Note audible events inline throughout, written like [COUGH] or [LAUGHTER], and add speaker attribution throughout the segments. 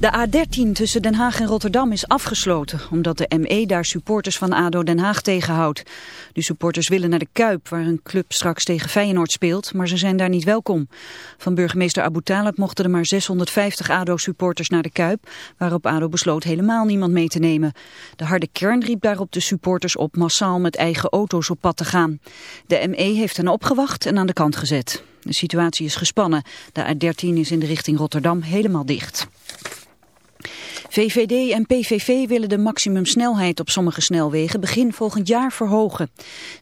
Speaker 1: De A13 tussen Den Haag en Rotterdam is afgesloten, omdat de ME daar supporters van ADO Den Haag tegenhoudt. De supporters willen naar de Kuip, waar een club straks tegen Feyenoord speelt, maar ze zijn daar niet welkom. Van burgemeester Abu Talib mochten er maar 650 ADO-supporters naar de Kuip, waarop ADO besloot helemaal niemand mee te nemen. De harde kern riep daarop de supporters op massaal met eigen auto's op pad te gaan. De ME heeft hen opgewacht en aan de kant gezet. De situatie is gespannen. De A13 is in de richting Rotterdam helemaal dicht. VVD en PVV willen de maximumsnelheid op sommige snelwegen begin volgend jaar verhogen.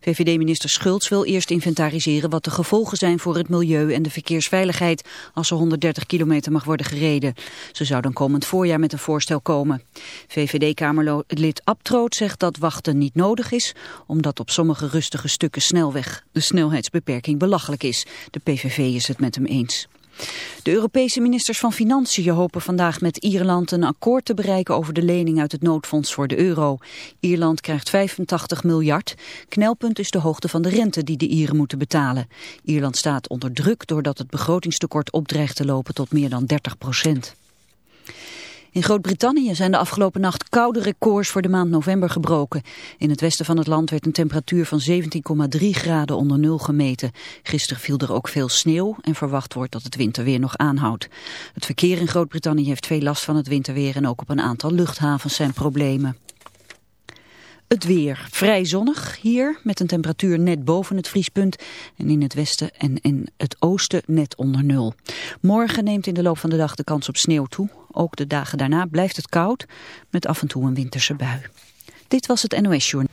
Speaker 1: VVD-minister Schultz wil eerst inventariseren wat de gevolgen zijn voor het milieu en de verkeersveiligheid als er 130 kilometer mag worden gereden. Ze zou dan komend voorjaar met een voorstel komen. VVD-kamerlid Abtroot zegt dat wachten niet nodig is, omdat op sommige rustige stukken snelweg de snelheidsbeperking belachelijk is. De PVV is het met hem eens. De Europese ministers van Financiën hopen vandaag met Ierland een akkoord te bereiken over de lening uit het noodfonds voor de euro. Ierland krijgt 85 miljard. Knelpunt is de hoogte van de rente die de Ieren moeten betalen. Ierland staat onder druk doordat het begrotingstekort opdreigt te lopen tot meer dan 30 procent. In Groot-Brittannië zijn de afgelopen nacht koude records voor de maand november gebroken. In het westen van het land werd een temperatuur van 17,3 graden onder nul gemeten. Gisteren viel er ook veel sneeuw en verwacht wordt dat het winterweer nog aanhoudt. Het verkeer in Groot-Brittannië heeft veel last van het winterweer en ook op een aantal luchthavens zijn problemen. Het weer vrij zonnig hier met een temperatuur net boven het vriespunt en in het westen en in het oosten net onder nul. Morgen neemt in de loop van de dag de kans op sneeuw toe. Ook de dagen daarna blijft het koud met af en toe een winterse bui. Dit was het NOS Journal.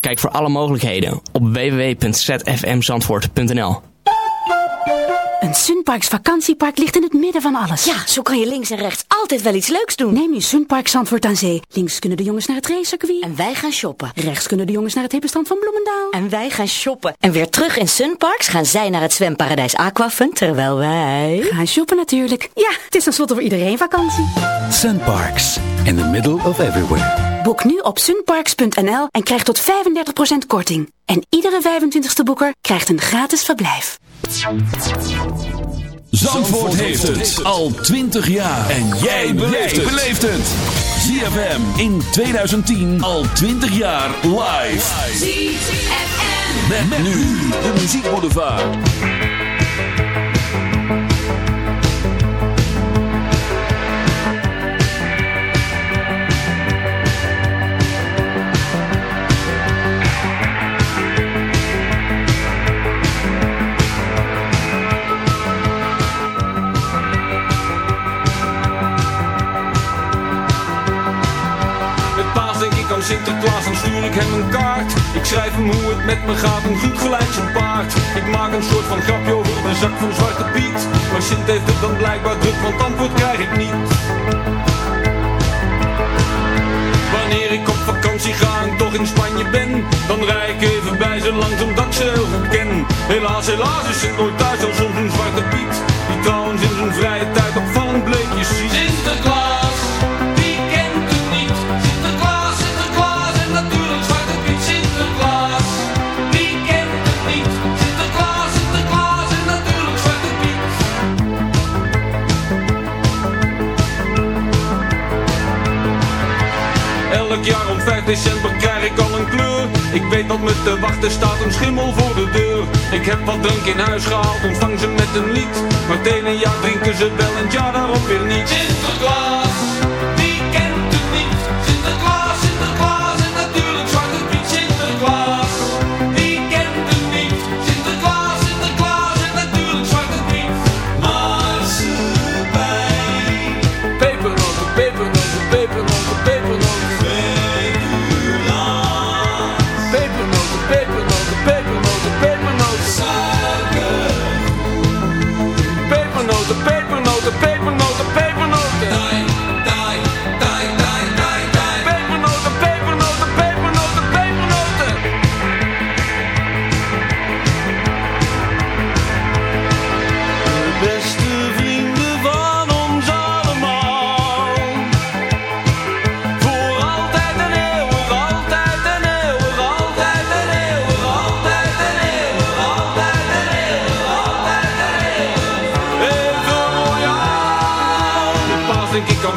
Speaker 2: Kijk voor alle mogelijkheden op www.zfmzandvoort.nl
Speaker 3: Een Sunparks vakantiepark ligt in het midden van alles.
Speaker 4: Ja, zo kan je links en rechts altijd wel iets leuks doen.
Speaker 3: Neem je Sunpark Zandvoort aan zee. Links kunnen de jongens naar het racecircuit.
Speaker 4: En wij gaan shoppen.
Speaker 3: Rechts kunnen de jongens naar het hippenstrand van Bloemendaal.
Speaker 4: En wij gaan shoppen. En weer terug in Sunparks gaan zij naar het zwemparadijs Aquafun, terwijl wij...
Speaker 3: Gaan shoppen natuurlijk. Ja, het is tenslotte voor iedereen vakantie.
Speaker 5: Sunparks, in the middle of everywhere.
Speaker 3: Boek nu op sunparks.nl en krijg tot 35% korting. En iedere 25ste boeker krijgt een gratis verblijf.
Speaker 6: Zandvoort heeft het al 20 jaar. En jij beleeft het. ZFM in 2010 al 20 jaar live.
Speaker 7: ZFM.
Speaker 6: Met, met nu de muziekboulevard.
Speaker 8: Schrijf hem hoe het met me gaat, een goed gelijk zijn paard. Ik maak een soort van grapje de zak van Zwarte Piet. Maar Sint heeft het dan blijkbaar druk, want antwoord krijg ik niet. Wanneer ik op vakantie ga en toch in Spanje ben Dan rij ik even bij ze langs omdat ik ze heel goed ken. Helaas, helaas is het nooit thuis als soms een Zwarte Piet Die trouwens in zijn vrije tijd opvallend bleekjes ziet 5 december krijg ik al een kleur. Ik weet dat me te wachten staat een schimmel voor de deur. Ik heb wat drank in huis gehaald, ontvang ze met een lied. Maar het ene jaar drinken ze wel en jaar daarop weer niet.
Speaker 7: Sinterklaas,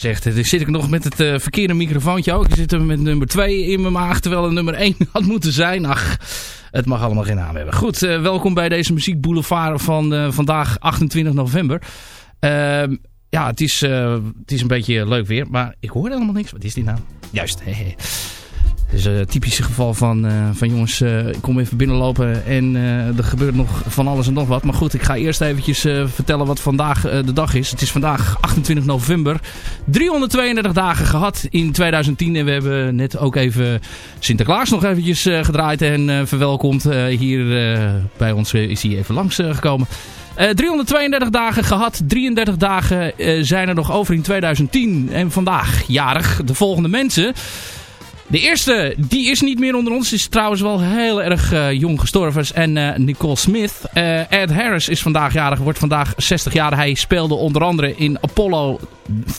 Speaker 9: gezegd. Dus zit ik nog met het eh, verkeerde microfoontje ook. Ik zit er met nummer 2 in mijn maag, terwijl het nummer 1 [LAUGHS] had moeten zijn. Ach, het mag allemaal geen naam hebben. Goed, eh, welkom bij deze Muziek Boulevard van vandaag 28 november. Ehm, ja, het is, het is een beetje leuk weer, maar ik hoor helemaal niks. Wat is dit nou? Juist, hehe. Is een typisch geval van, eh, van jongens, eh, ik kom even binnenlopen en eh, er gebeurt nog van alles en nog wat. Maar goed, ik ga eerst eventjes eh, vertellen wat vandaag eh, de dag is. Het is vandaag 28 november. 332 dagen gehad in 2010 en we hebben net ook even Sinterklaas nog eventjes eh, gedraaid en eh, verwelkomd. Eh, hier eh, bij ons eh, is hij even langs eh, gekomen. Eh, 332 dagen gehad, 33 dagen eh, zijn er nog over in 2010. En vandaag jarig de volgende mensen. De eerste, die is niet meer onder ons. Is trouwens wel heel erg eh, jong gestorven. En eh, Nicole Smith. Eh, Ed Harris is vandaag jarig. Wordt vandaag 60 jaar. Hij speelde onder andere in Apollo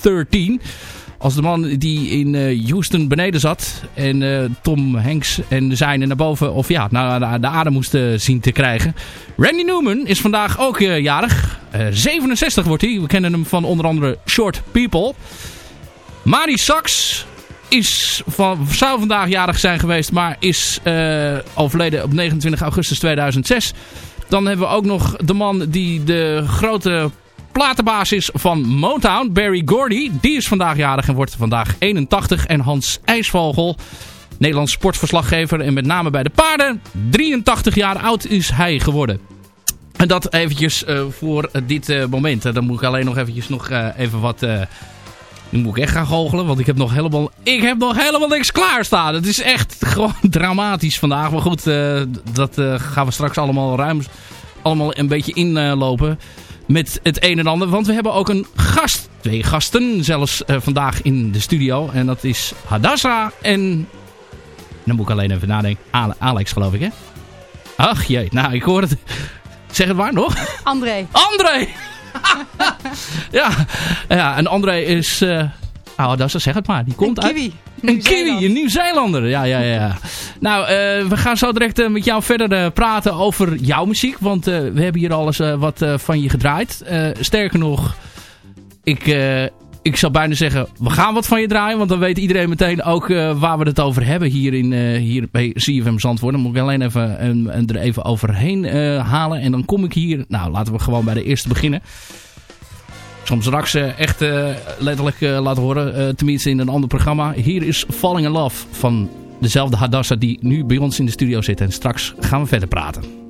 Speaker 9: 13. Als de man die in Houston beneden zat. En Tom Hanks en de zijne naar boven. Of ja, naar, de adem moesten zien te krijgen. Randy Newman is vandaag ook jarig. Eh, 67 wordt hij. We kennen hem van onder andere Short People. Mari Sachs is van, zou vandaag jarig zijn geweest, maar is eh, overleden op 29 augustus 2006. Dan hebben we ook nog de man die de grote platenbaas is van Motown, Barry Gordy. Die is vandaag jarig en wordt vandaag 81. En Hans IJsvogel, Nederlands sportverslaggever en met name bij de paarden, 83 jaar oud is hij geworden. En dat eventjes eh, voor dit eh, moment. Dan moet ik alleen nog eventjes nog even wat... nu moet ik echt gaan goochelen, want ik heb nog helemaal, ik heb nog helemaal niks klaarstaan. Het is echt [LAUGHS] gewoon dramatisch vandaag. Maar goed, eh, dat eh, gaan we straks allemaal ruim allemaal een beetje inlopen met het een en ander. Want we hebben ook een gast, twee gasten zelfs eh, vandaag in de studio. En dat is Hadassa en, dan moet ik alleen even nadenken, Ale- Alex geloof ik hè? Ach jee, nou ik hoor het. Zeg het maar nog.
Speaker 10: André.
Speaker 9: André! [LAUGHS] ja, ja, en André is... eh nou, dat is, zeg het maar. Die komt
Speaker 10: Een
Speaker 9: uit...
Speaker 10: kiwi.
Speaker 9: Een kiwi, een Nieuw-Zeelander. Ja, ja, ja. Nou, eh, we gaan zo direct eh, met jou verder praten over jouw muziek. Want we hebben hier alles wat van je gedraaid. Sterker nog, ik, ik zou bijna zeggen, we gaan wat van je draaien. Want dan weet iedereen meteen ook eh, waar we het over hebben hier, in, eh, hier bij CFM Zandvoort. Dan moet ik alleen even, een- een er even overheen eh, halen. En dan kom ik hier... Nou, laten we gewoon bij de eerste beginnen. Soms straks eh, echt eh, letterlijk eh, laten horen. eh, tenminste in een ander programma. Hier is Falling in Love van dezelfde Hadassa die nu bij ons in de studio zit. En straks gaan we verder praten.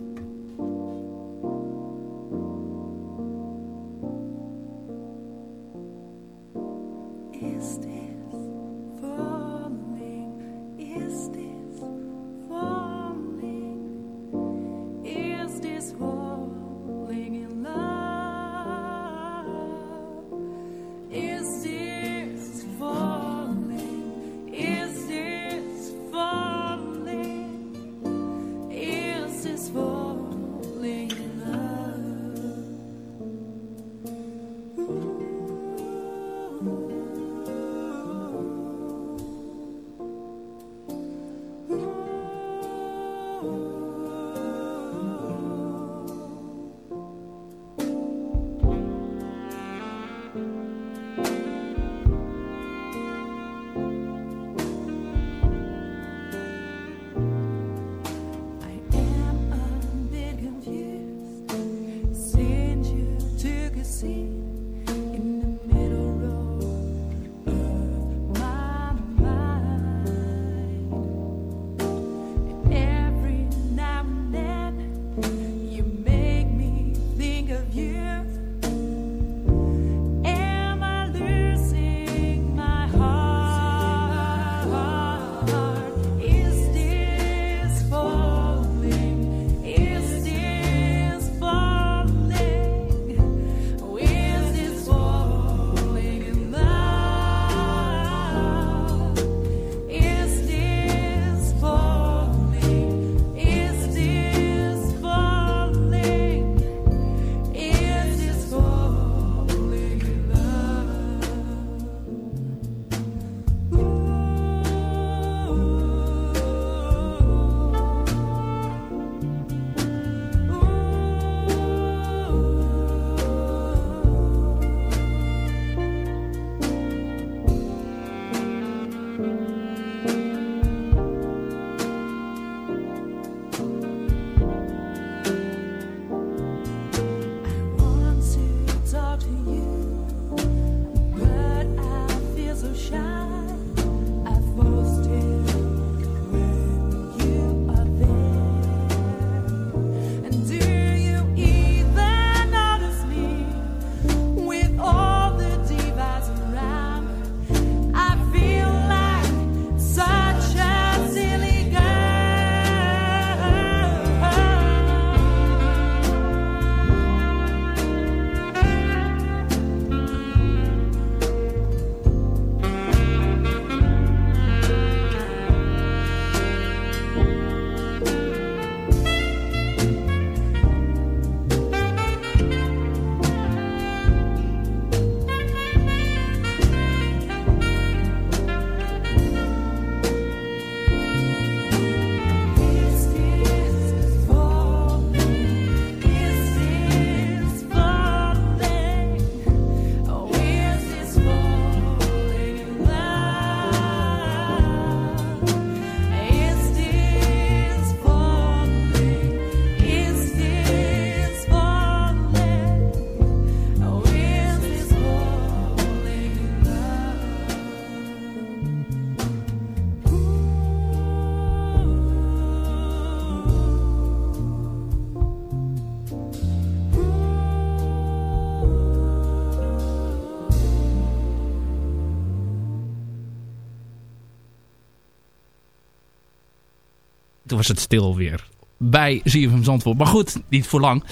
Speaker 9: Was het stil weer bij ZFM Zandvoort. Maar goed, niet voor lang.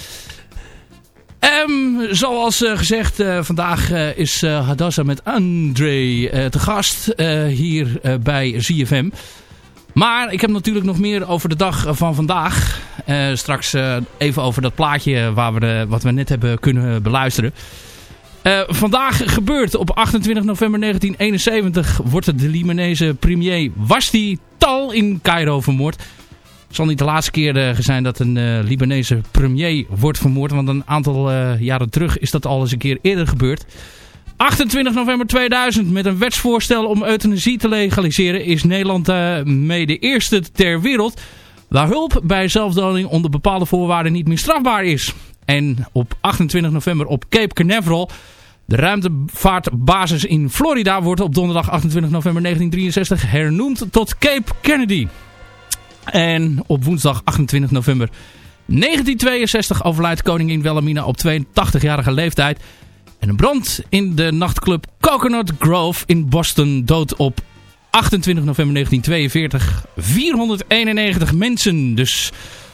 Speaker 9: Ehm, zoals eh, gezegd, eh, vandaag eh, is Hadassa met André te gast hier bij ZFM. Maar ik heb natuurlijk nog meer over de dag van vandaag. Straks even over dat plaatje waar we wat we net hebben kunnen beluisteren. Vandaag gebeurt op 28 november 1971 wordt de Libanese premier Wasti Tal in Cairo vermoord. Het zal niet de laatste keer eh, zijn dat een eh, Libanese premier wordt vermoord. Want een aantal eh, jaren terug is dat al eens een keer eerder gebeurd. 28 november 2000 met een wetsvoorstel om euthanasie te legaliseren is Nederland mee de eerste ter wereld waar hulp bij zelfdoding onder bepaalde voorwaarden niet meer strafbaar is. En op 28 november op Cape Canaveral, de ruimtevaartbasis in Florida, wordt op donderdag 28 november 1963 hernoemd tot Cape Kennedy. En op woensdag 28 november 1962 overlijdt koningin Wilhelmina op 82-jarige leeftijd. En een brand in de nachtclub Coconut Grove in Boston dood op 28 november 1942 491 mensen. Dus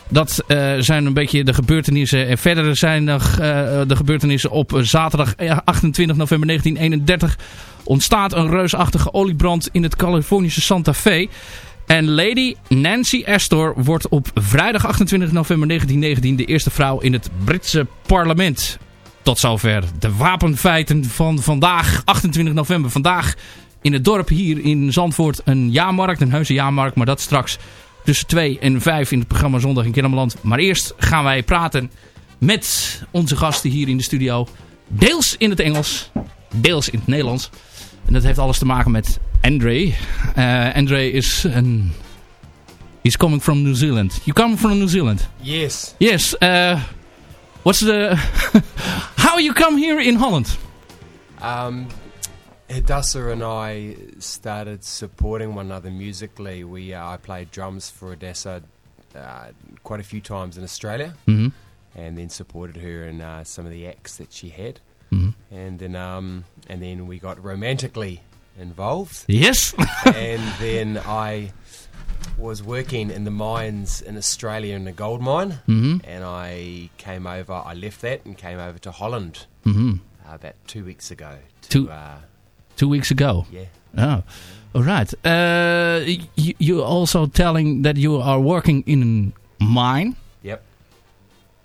Speaker 9: dat eh, zijn een beetje de gebeurtenissen. En verder zijn nog eh, de gebeurtenissen op zaterdag eh, 28 november 1931 ontstaat een reusachtige oliebrand in het Californische Santa Fe. En Lady Nancy Astor wordt op vrijdag 28 november 1919 de eerste vrouw in het Britse parlement. Tot zover de wapenfeiten van vandaag, 28 november. Vandaag in het dorp hier in Zandvoort een jaarmarkt, een heuse jaarmarkt. Maar dat straks tussen 2 en 5 in het programma Zondag in Kennemerland. Maar eerst gaan wij praten met onze gasten hier in de studio. Deels in het Engels, deels in het Nederlands. En dat heeft alles te maken met Andre. Uh, Andre is een... He's coming from New Zealand. You come from New Zealand?
Speaker 10: Yes.
Speaker 9: Yes. Uh, what's the... [LAUGHS] How you come here in Holland?
Speaker 10: Um, Hadassah and I started supporting one another musically. We uh, I played drums for Hadassah uh, quite a few times in Australia,
Speaker 9: Mhm.
Speaker 10: and then supported her in uh, some of the acts that she had.
Speaker 9: Mhm.
Speaker 10: And then um, and then we got romantically involved.
Speaker 9: Yes. [LAUGHS]
Speaker 10: and then I was working in the mines in Australia in the gold mine,
Speaker 9: Mhm.
Speaker 10: and I came over. I left that and came over to Holland
Speaker 9: Mhm.
Speaker 10: uh, about two weeks ago. To,
Speaker 9: Two-
Speaker 10: uh,
Speaker 9: Two weeks ago.
Speaker 10: Yeah.
Speaker 9: Oh, all right. Uh, you, you also telling that you are working in a mine.
Speaker 10: Yep.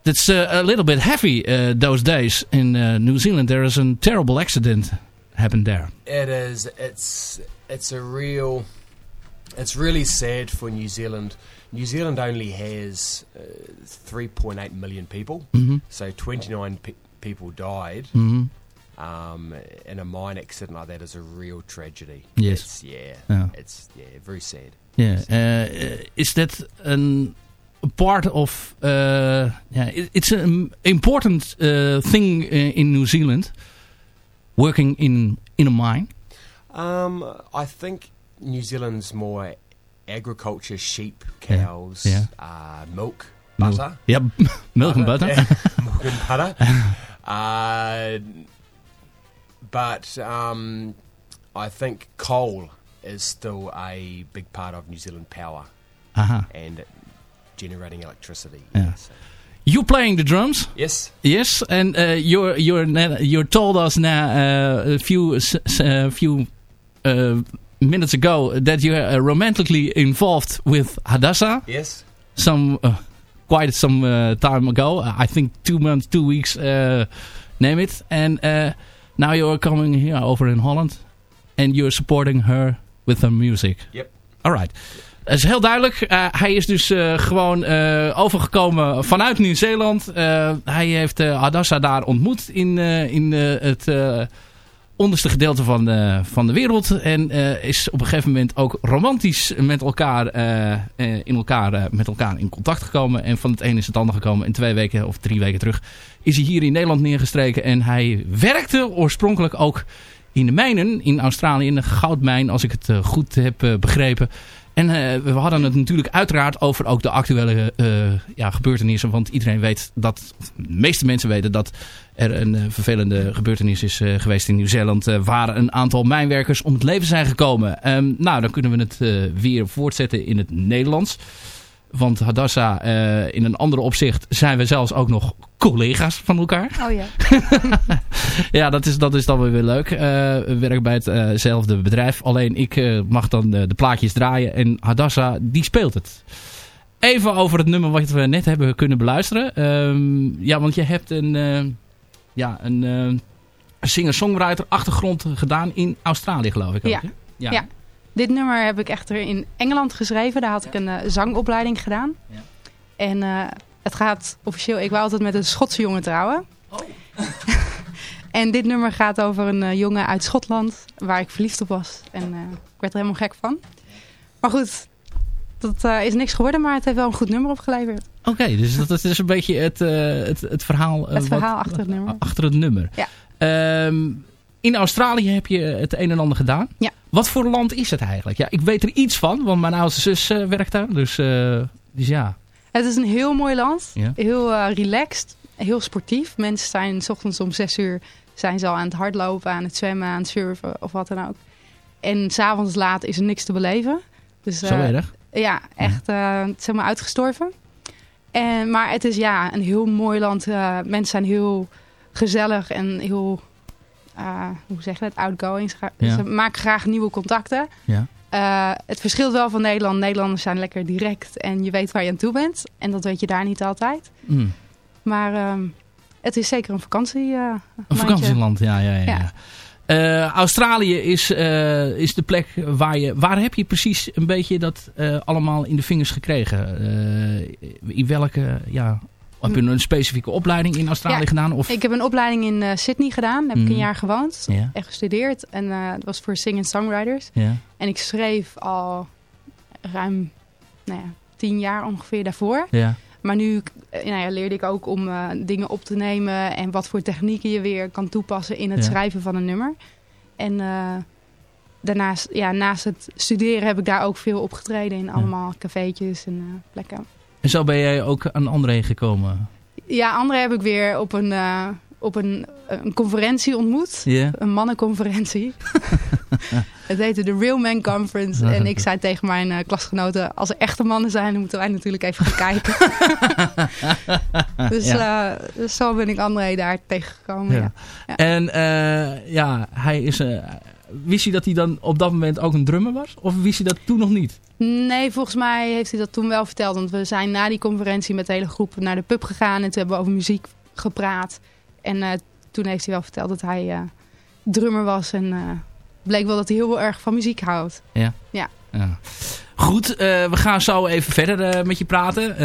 Speaker 9: That's uh, a little bit heavy uh, those days in uh, New Zealand. There is a terrible accident happened there.
Speaker 10: It is. It's. It's a real. It's really sad for New Zealand. New Zealand only has uh, 3.8 million people,
Speaker 9: Mhm.
Speaker 10: so 29 pe- people died.
Speaker 9: Mhm.
Speaker 10: Um, in a mine accident like that is a real tragedy.
Speaker 9: Yes.
Speaker 10: It's, yeah.
Speaker 9: Yeah.
Speaker 10: It's yeah very sad.
Speaker 9: Yeah. Uh, is that an, a part of? Uh, yeah, it, it's an important uh, thing uh, in New Zealand. Working in in a mine.
Speaker 10: Um, I think New Zealand's more agriculture, sheep, cows,
Speaker 9: Yeah.
Speaker 10: Uh, milk,
Speaker 9: Milk.
Speaker 10: butter.
Speaker 9: Yeah, [LAUGHS] milk and butter.
Speaker 10: yeah, [LAUGHS] [LAUGHS] milk and butter. uh, but um, I think coal is still a big part of New Zealand power
Speaker 9: Aha.
Speaker 10: and generating electricity.
Speaker 9: Yeah. You playing the drums?
Speaker 10: Yes.
Speaker 9: Yes, and uh, you're you're you told us now uh, a few s- uh, few uh, minutes ago that you are romantically involved with Hadassah.
Speaker 10: Yes.
Speaker 9: Some uh, quite some uh, time ago. I think two months, two weeks, uh, name it. And uh, now you're coming here over in Holland, and you're supporting her with her music.
Speaker 10: Yep.
Speaker 9: All right. Dat is heel duidelijk. Uh, hij is dus uh, gewoon uh, overgekomen vanuit Nieuw-Zeeland. Hij heeft uh, Hadassa daar ontmoet in, in het onderste gedeelte van de, van de wereld. En is op een gegeven moment ook romantisch met elkaar, in elkaar, met elkaar in contact gekomen. En van het een is het ander gekomen. En twee weken of drie weken terug is hij hier in Nederland neergestreken. En hij werkte oorspronkelijk ook in de mijnen in Australië. In de goudmijn, als ik het goed heb begrepen. En uh, we hadden het natuurlijk uiteraard over ook de actuele uh, ja, gebeurtenissen. Want iedereen weet dat, de meeste mensen weten dat er een uh, vervelende gebeurtenis is geweest in Nieuw-Zeeland. waar een aantal mijnwerkers om het leven zijn gekomen. Um, nou, dan kunnen we het weer voortzetten in het Nederlands. Want Hadassa, eh, in een ander opzicht zijn we zelfs ook nog collega's van elkaar.
Speaker 11: Oh ja. [LAUGHS]
Speaker 9: ja, dat is, dat is dan weer weer leuk. Eh, we werken bij hetzelfde bedrijf. Alleen ik eh, mag dan de, plaatjes draaien en Hadassa die speelt het. Even over het nummer wat we net hebben kunnen beluisteren. Ehm, ja, want je hebt een, ja, een singer-songwriter achtergrond gedaan in Australië geloof ik ook.
Speaker 11: Ja.
Speaker 9: hè?
Speaker 11: Ja. Dit nummer heb ik echter in Engeland geschreven. Daar had ik een eh, zangopleiding gedaan. En eh, het gaat officieel... Ik wou altijd met een Schotse jongen trouwen. [LAUGHS] en dit nummer gaat over een eh, jongen uit Schotland... waar ik verliefd op was. En eh, ik werd er helemaal gek van. Maar goed, dat eh, is niks geworden. Maar het heeft wel een goed nummer opgeleverd.
Speaker 9: Oké, dus dat, dat is een beetje het, eh, het, het verhaal,
Speaker 11: Het
Speaker 9: wat-
Speaker 11: verhaal achter het nummer.
Speaker 9: achter het nummer.
Speaker 11: Ja.
Speaker 9: Ehm, in Australië heb je het een en ander gedaan.
Speaker 11: Ja.
Speaker 9: Wat voor land is het eigenlijk? Ja, ik weet er iets van, want mijn oudste zus eh, werkt daar. Dus, eh, dus ja.
Speaker 11: Het is een heel mooi land.
Speaker 9: Ja.
Speaker 11: Heel eh, relaxed. Heel sportief. Mensen zijn 's ochtends om 6 uur zijn ze al aan het hardlopen, aan het zwemmen, aan het surfen of wat dan ook. En s'avonds laat is er niks te beleven. Dus,
Speaker 9: Zo erg?
Speaker 11: Ja, echt zeg maar uitgestorven. En, maar het is ja, een heel mooi land. Mensen zijn heel gezellig en heel, eh, hoe zeg je dat, outgoing.
Speaker 9: Ja.
Speaker 11: ze maken graag nieuwe contacten.
Speaker 9: Ja.
Speaker 11: Eh, het verschilt wel van Nederland. Nederlanders zijn lekker direct en je weet waar je aan toe bent. En dat weet je daar niet altijd.
Speaker 9: Mm.
Speaker 11: Maar ehm, het is zeker een vakantie. eh,
Speaker 9: Een vakantieland, ja. ja, ja,
Speaker 11: Ja.
Speaker 9: ja. Australië is, is de plek waar je... Waar heb je precies een beetje dat allemaal in de vingers gekregen? In welke... Ja, heb je een specifieke opleiding in Australië
Speaker 11: Ja,
Speaker 9: gedaan? Of,
Speaker 11: Ik heb een opleiding in eh, Sydney gedaan. Daar heb ik
Speaker 9: Mhm.
Speaker 11: een jaar gewoond
Speaker 9: Ja.
Speaker 11: en gestudeerd. En eh dat was voor sing-songwriters.
Speaker 9: Ja.
Speaker 11: En ik schreef al ruim nou ja, tien jaar ongeveer daarvoor.
Speaker 9: Ja.
Speaker 11: Maar nu eh, nou ja, leerde ik ook om eh, dingen op te nemen en wat voor technieken je weer kan toepassen in het schrijven van een nummer. En eh, daarnaast, ja, naast het studeren heb ik daar ook veel opgetreden in allemaal cafeetjes en eh, plekken.
Speaker 9: En zo ben jij ook aan André gekomen?
Speaker 11: Ja, André heb ik weer op een, eh, op een, een conferentie ontmoet. Een mannenconferentie. [LAUGHS] het heette de Real Man Conference. En ik zei tegen mijn eh, klasgenoten, als er echte mannen zijn, dan moeten wij natuurlijk even gaan kijken. [LAUGHS] dus,
Speaker 9: Ja.
Speaker 11: eh, dus zo ben ik André daar tegengekomen. Ja.
Speaker 9: En ja, hij is... wist hij dat hij dan op dat moment ook een drummer was? Of wist hij dat toen nog niet?
Speaker 11: Nee, volgens mij heeft hij dat toen wel verteld. Want we zijn na die conferentie met de hele groep naar de pub gegaan. En toen hebben we over muziek gepraat. En eh, toen heeft hij wel verteld dat hij eh, drummer was. En eh, bleek wel dat hij heel erg van muziek houdt.
Speaker 9: Ja.
Speaker 11: Ja.
Speaker 9: Ja. Goed, eh, we gaan zo even verder eh, met je praten. Eh,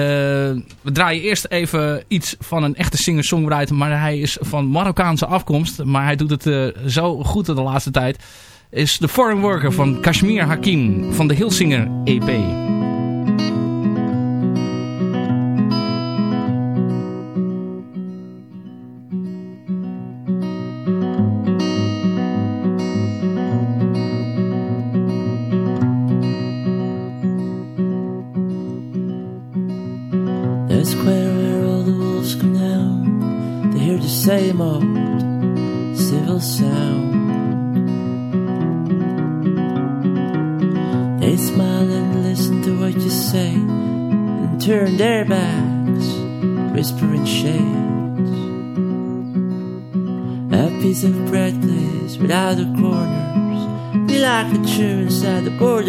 Speaker 9: we draaien eerst even iets van een echte singer-songwriter. Maar hij is van Marokkaanse afkomst. Maar hij doet het zo goed de laatste tijd. Is de foreign worker van Kashmir Hakim van de Hilsinger E EP.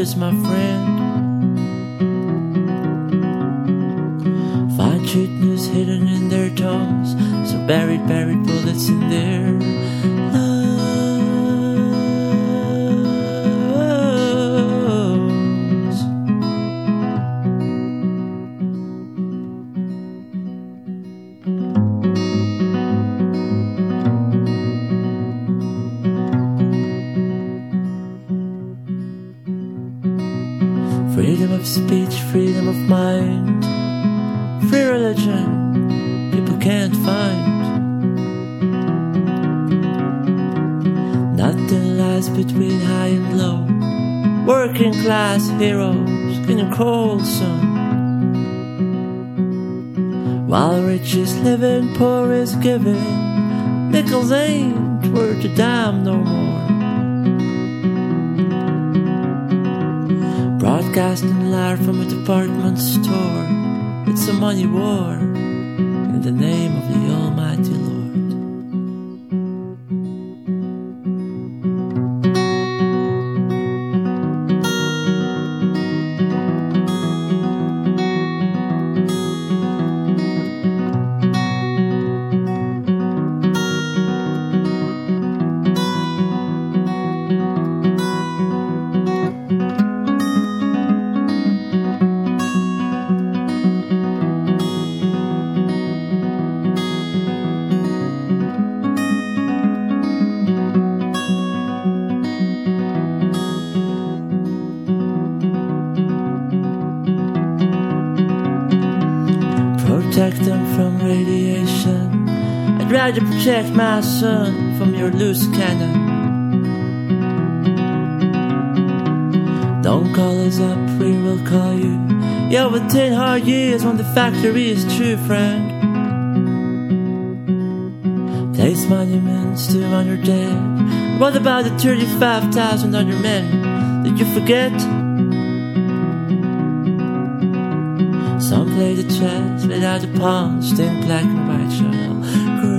Speaker 12: Borders, my friend. Find news hidden in their tones. So buried, buried bullets in their lungs. Don't call us up, we will call you. you with ten hard years when the factory is true, friend. Place monuments to on your dead. What about the 35,000 on your men? Did you forget? Some play the chess without the pawn, in black and white,
Speaker 13: shuttle.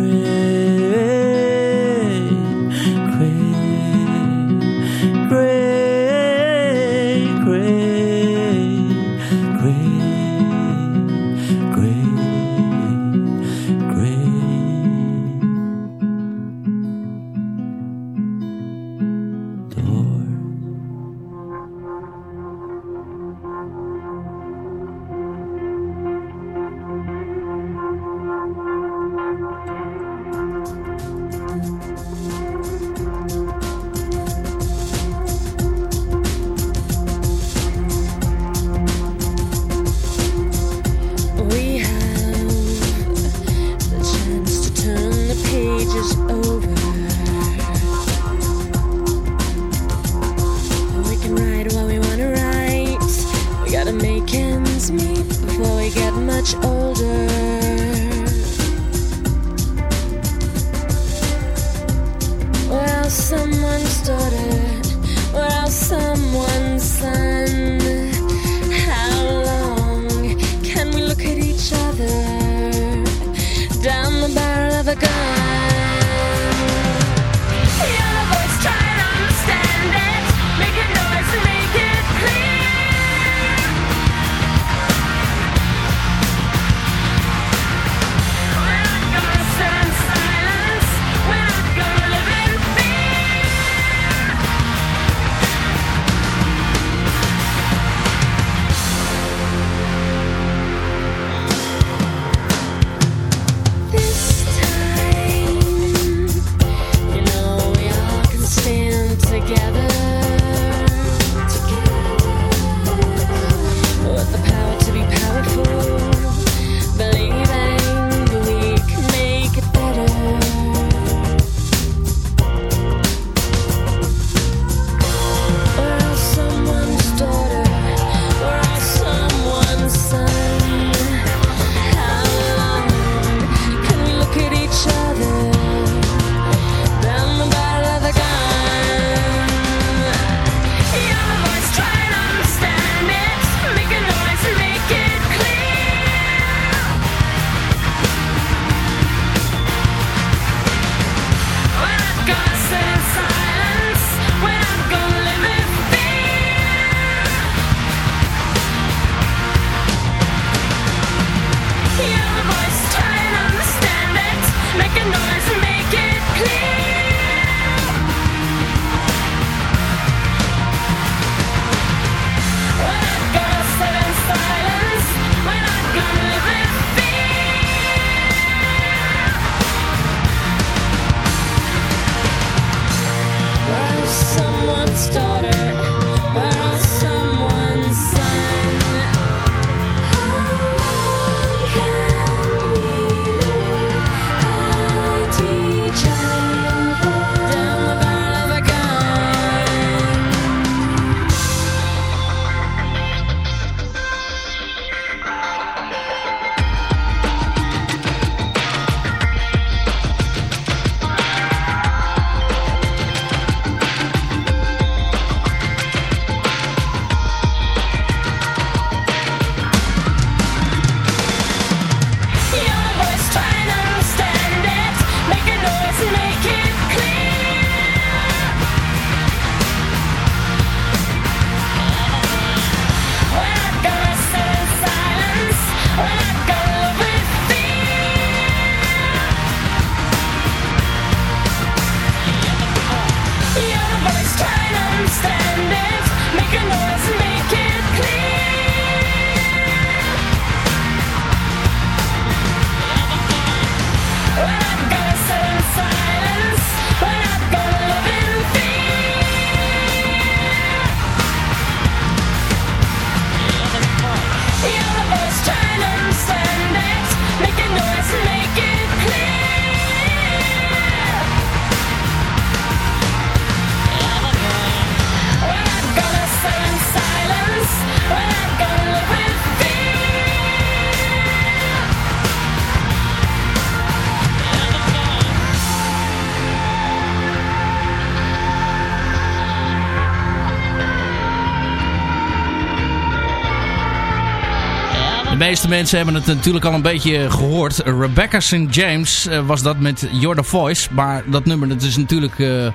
Speaker 9: Meeste mensen hebben het natuurlijk al een beetje gehoord. Rebecca St. James eh, was dat met You're the Voice. Maar dat nummer dat is natuurlijk eh,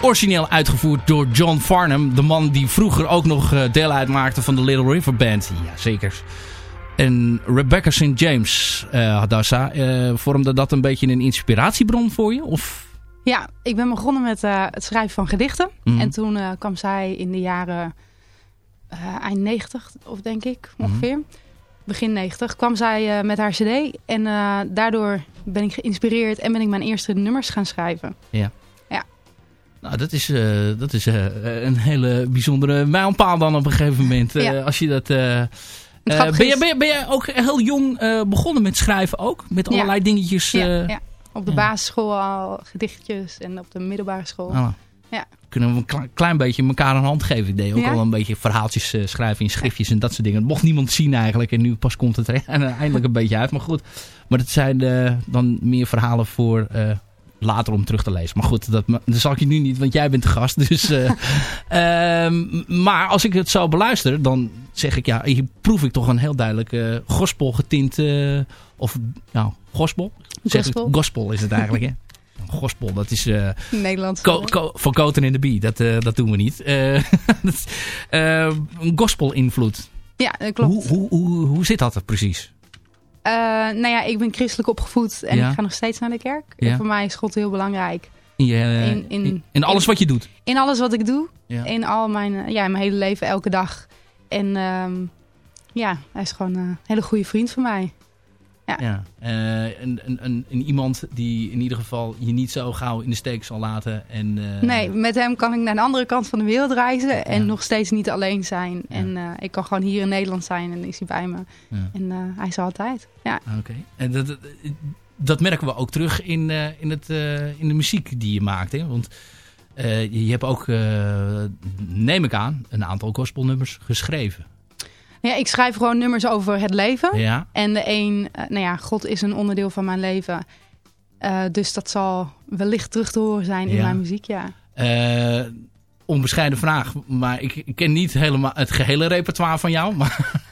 Speaker 9: origineel uitgevoerd door John Farnham. De man die vroeger ook nog eh, deel uitmaakte van de Little River Band. Ja, zeker. En Rebecca St. James, eh Hadassa, eh, vormde dat een beetje een inspiratiebron voor je? Of...
Speaker 11: Ja, ik ben begonnen met het schrijven van gedichten.
Speaker 9: Mhm.
Speaker 11: En toen kwam zij in de jaren eh, eind 90, of denk ik
Speaker 9: Mhm.
Speaker 11: ongeveer. Begin 90 kwam zij eh, met haar cd. En eh, daardoor ben ik geïnspireerd en ben ik mijn eerste nummers gaan schrijven.
Speaker 9: Ja.
Speaker 11: Ja.
Speaker 9: Nou, dat is, eh, dat is een hele bijzondere mijlpaal dan op een gegeven moment. Als je dat... ben, je,
Speaker 11: is-
Speaker 9: ben, ben je ook heel jong begonnen met schrijven ook? Met
Speaker 11: Ja.
Speaker 9: allerlei dingetjes?
Speaker 11: Ja, ja. Op de basisschool al gedichtjes en op de middelbare school.
Speaker 9: Ah.
Speaker 11: Ja.
Speaker 9: Kunnen we een kle- klein beetje elkaar een hand geven. Ik deed ook
Speaker 11: Ja?
Speaker 9: al een beetje verhaaltjes eh, schrijven in schriftjes en dat soort dingen. Dat mocht niemand zien eigenlijk. En nu pas komt het er [LAUGHS] eindelijk een beetje uit. Maar goed, maar dat zijn eh, dan meer verhalen voor eh, later om terug te lezen. Maar goed, dat, dat zal ik je nu niet, want jij bent de gast. [LAUGHS] Dus, eh, ehm, maar als ik het zo beluister, dan zeg ik ja, hier proef ik toch een heel duidelijk eh gospel getint. of nou, gospel? Zeg ik-
Speaker 11: Gospel.
Speaker 9: gospel is het eigenlijk, hè? [LAUGHS] Gospel, dat is... eh,
Speaker 11: Nederlands.
Speaker 9: Van Koten in de Bie, dat, eh, dat doen we niet. Eh, [LAUGHS] een gospel invloed.
Speaker 11: Ja, dat klopt.
Speaker 9: Hoe, hoe, hoe, hoe zit dat er precies?
Speaker 11: Nou ja, ik ben christelijk opgevoed en
Speaker 9: Ja.
Speaker 11: ik ga nog steeds naar de kerk.
Speaker 9: Ja.
Speaker 11: Voor mij is God heel belangrijk.
Speaker 9: In, je,
Speaker 11: In- in-
Speaker 9: in, alles wat je doet?
Speaker 11: In alles wat ik doe.
Speaker 9: Ja.
Speaker 11: In al mijn, ja, mijn hele leven, elke dag. En ehm, ja, hij is gewoon een hele goede vriend van mij. Ja.
Speaker 9: Ja. Eh, een, een, een, een iemand die in ieder geval je niet zo gauw in de steek zal laten. En, eh,
Speaker 11: Nee, met hem kan ik naar de andere kant van de wereld reizen en nog steeds niet alleen zijn. En eh, ik kan gewoon hier in Nederland zijn en is hij bij me. En hij is altijd. Ja.
Speaker 9: Oké. En dat, dat, merken we ook terug in, in, het, in de muziek die je maakt. Hè? Want je hebt ook, neem ik aan, een aantal gospelnummers geschreven.
Speaker 11: Ja, ik schrijf gewoon nummers over het leven.
Speaker 9: Ja.
Speaker 11: En de een, eh, nou ja, God is een onderdeel van mijn leven. Eh, dus dat zal wellicht terug te horen zijn in mijn muziek, ja.
Speaker 9: Eh, onbescheiden vraag, maar ik, ik ken niet helemaal het gehele repertoire van jou. Maar,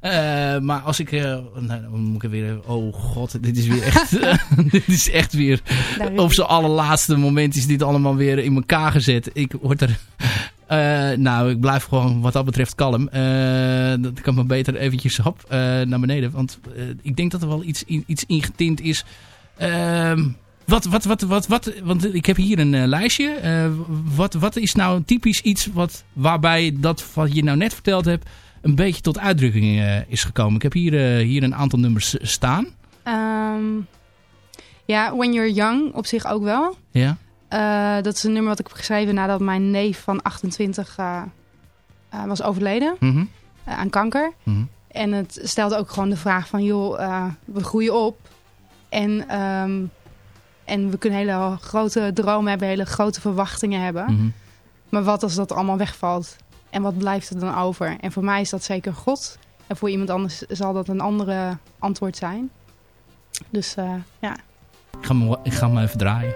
Speaker 9: [LAUGHS] maar als ik... nou, dan moet ik weer... Oh god, dit is weer echt... [LAUGHS] [LAUGHS] dit is echt weer... Op zijn allerlaatste moment is dit allemaal weer in elkaar gezet. Ik word er... eh, nou, ik blijf gewoon wat dat betreft kalm. Eh, dat kan me beter eventjes hop, eh, naar beneden. Want ik denk dat er wel iets, in- iets ingetint is. Ehm, wat, wat, wat, wat, wat, want ik heb hier een lijstje. Wat, wat is nou typisch iets wat, waarbij dat wat je nou net verteld hebt... een beetje tot uitdrukking is gekomen? Ik heb hier, hier een aantal nummers staan.
Speaker 11: Ehm, ja, When You're Young op zich ook wel.
Speaker 9: Ja?
Speaker 11: Eh, dat is een nummer wat ik heb geschreven nadat mijn neef van 28 eh, eh, was overleden
Speaker 9: Mhm.
Speaker 11: aan kanker.
Speaker 9: Mhm.
Speaker 11: En het stelde ook gewoon de vraag van, joh, we groeien op. En, ehm, en we kunnen hele grote dromen hebben, hele grote verwachtingen hebben.
Speaker 9: Mhm.
Speaker 11: Maar wat als dat allemaal wegvalt? En wat blijft er dan over? En voor mij is dat zeker God. En voor iemand anders zal dat een andere antwoord zijn. Dus ja.
Speaker 9: Ik ga, hem, ik ga hem even draaien.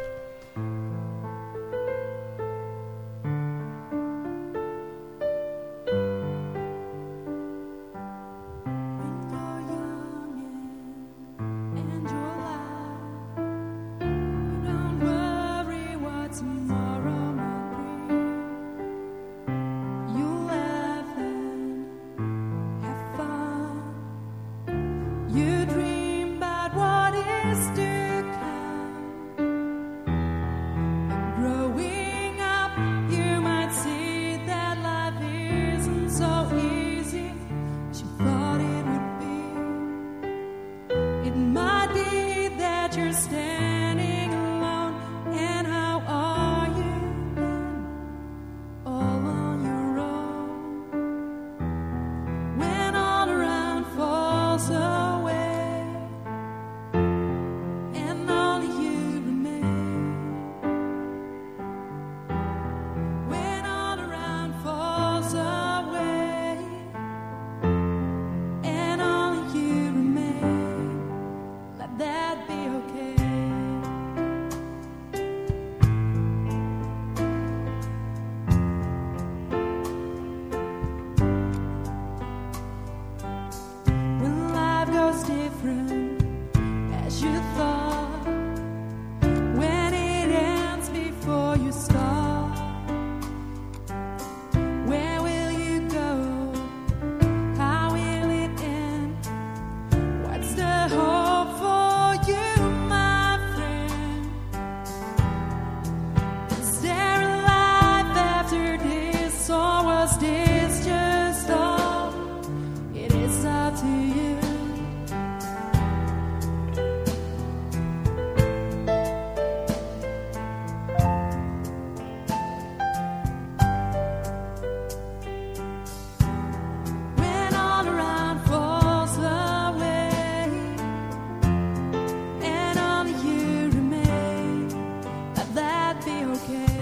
Speaker 9: okay.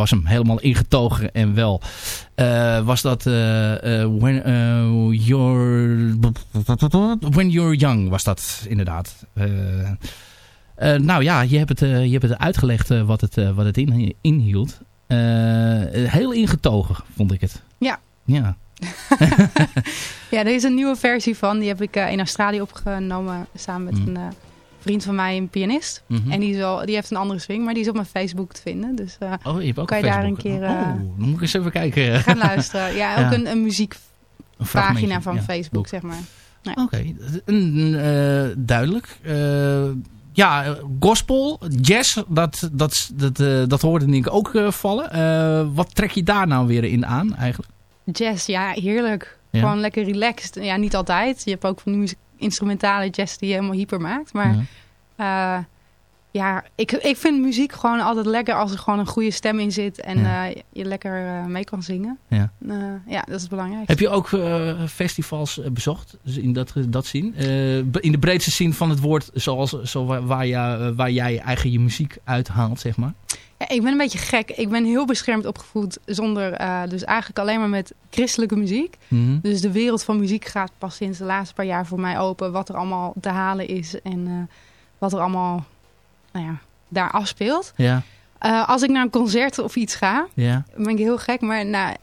Speaker 9: Was hem helemaal ingetogen en wel. Eh, was dat eh, eh, when, you're, when You're Young was dat inderdaad. Nou ja, je hebt het, je hebt het uitgelegd wat het, wat het in, inhield. Heel ingetogen vond ik het.
Speaker 11: Ja.
Speaker 9: Ja. [LAUGHS]
Speaker 11: Ja, er is een nieuwe versie van. Die heb ik in Australië opgenomen samen met
Speaker 9: Mm.
Speaker 11: een vriend van mij, een pianist.
Speaker 9: Mhm.
Speaker 11: En die, die heeft een andere swing, maar die is op mijn Facebook te vinden. Dus eh,
Speaker 9: Oh, je hebt ook
Speaker 11: kan je daar een keer eh,
Speaker 9: Oh, dan moet ik eens even kijken. [LAUGHS]
Speaker 11: gaan luisteren. Ja, ook
Speaker 9: Ja.
Speaker 11: een, een muziekpagina van
Speaker 9: ja,
Speaker 11: Facebook, zeg maar. Ja.
Speaker 9: Oké, eh, duidelijk. Eh, ja, gospel, jazz, dat, dat, dat, eh, dat hoorde ik ook eh, vallen. Eh, wat trek je daar nou weer in aan eigenlijk?
Speaker 11: Jazz, ja, heerlijk.
Speaker 9: Ja.
Speaker 11: Gewoon lekker relaxed. Ja, niet altijd. Je hebt ook van die muziek, instrumentale jazz die je helemaal hyper maakt. Maar
Speaker 9: Ja.
Speaker 11: ja, ja ik, ik vind muziek gewoon altijd lekker als er gewoon een goede stem in zit. En
Speaker 9: Ja.
Speaker 11: eh, je lekker eh, mee kan zingen.
Speaker 9: Ja.
Speaker 11: Eh, ja, dat is belangrijk.
Speaker 9: Heb je ook eh, festivals eh, bezocht? Dus in dat, dat zin? Eh, in de breedste zin van het woord, zoals, zo waar, waar, je, waar jij eigen je muziek uithaalt, zeg maar.
Speaker 11: Ja, ik ben een beetje gek. Ik ben heel beschermd opgevoed zonder, eh, dus eigenlijk alleen maar met christelijke muziek.
Speaker 9: Mhm.
Speaker 11: Dus de wereld van muziek gaat pas sinds de laatste paar jaar voor mij open. Wat er allemaal te halen is en eh, wat er allemaal nou ja, daar afspeelt.
Speaker 9: Ja,
Speaker 11: Eh, als ik naar een concert of iets ga,
Speaker 9: ja.
Speaker 11: dan ben ik heel gek. Maar na,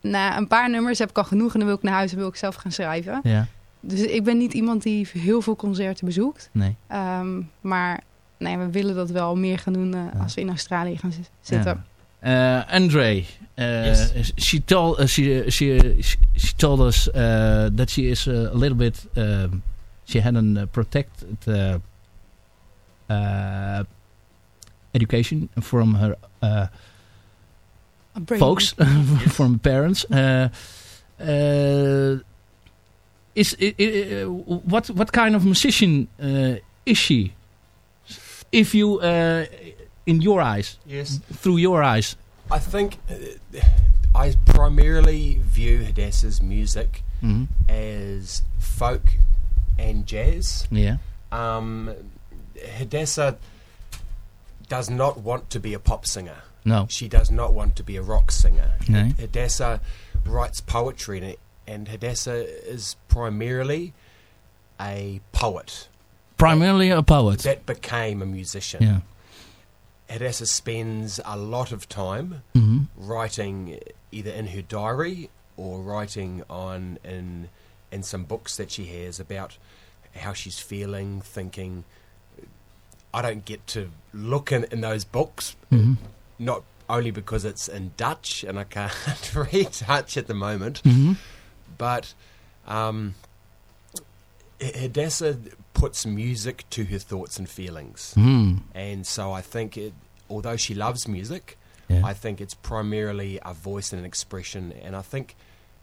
Speaker 11: na een paar nummers heb ik al genoeg en dan wil ik naar huis en wil ik zelf gaan schrijven.
Speaker 9: Ja,
Speaker 11: Dus ik ben niet iemand die heel veel concerten bezoekt.
Speaker 9: nee.
Speaker 11: Ehm, maar nee, we willen dat wel meer gaan doen eh, als we in Australië gaan zi- zitten.
Speaker 9: Uh, Andre, uh,
Speaker 10: Yes.
Speaker 9: she told uh, she, she she told us uh, that she is uh, a little bit she had a uh, protected uh, uh, education from her uh, folks, [LAUGHS] from parents. Uh, uh, is what what kind of musician uh, is she? If you uh, in your eyes,
Speaker 10: Yes.
Speaker 9: through your eyes.
Speaker 10: I think uh, I primarily view Hadassah's music
Speaker 9: Mhm.
Speaker 10: as folk and jazz.
Speaker 9: Yeah.
Speaker 10: Um, Hadassah does not want to be a pop singer.
Speaker 9: No.
Speaker 10: She does not want to be a rock singer.
Speaker 9: Nee.
Speaker 10: Hadassah writes poetry, and, and Hadassah is primarily a poet
Speaker 9: Primarily a poet.
Speaker 10: that became a musician.
Speaker 9: Yeah.
Speaker 10: Hadassah spends a lot of time
Speaker 9: Mhm.
Speaker 10: writing either in her diary or writing on in in some books that she has about how she's feeling, thinking. I don't get to look in, in those books,
Speaker 9: Mhm.
Speaker 10: not only because it's in Dutch and I can't [LAUGHS] read Dutch at the moment,
Speaker 9: Mhm.
Speaker 10: but um, Hadassah puts music to her thoughts and feelings.
Speaker 9: Hmm.
Speaker 10: And so I think, it, although she loves music,
Speaker 9: Yeah.
Speaker 10: I think it's primarily a voice and an expression. And I think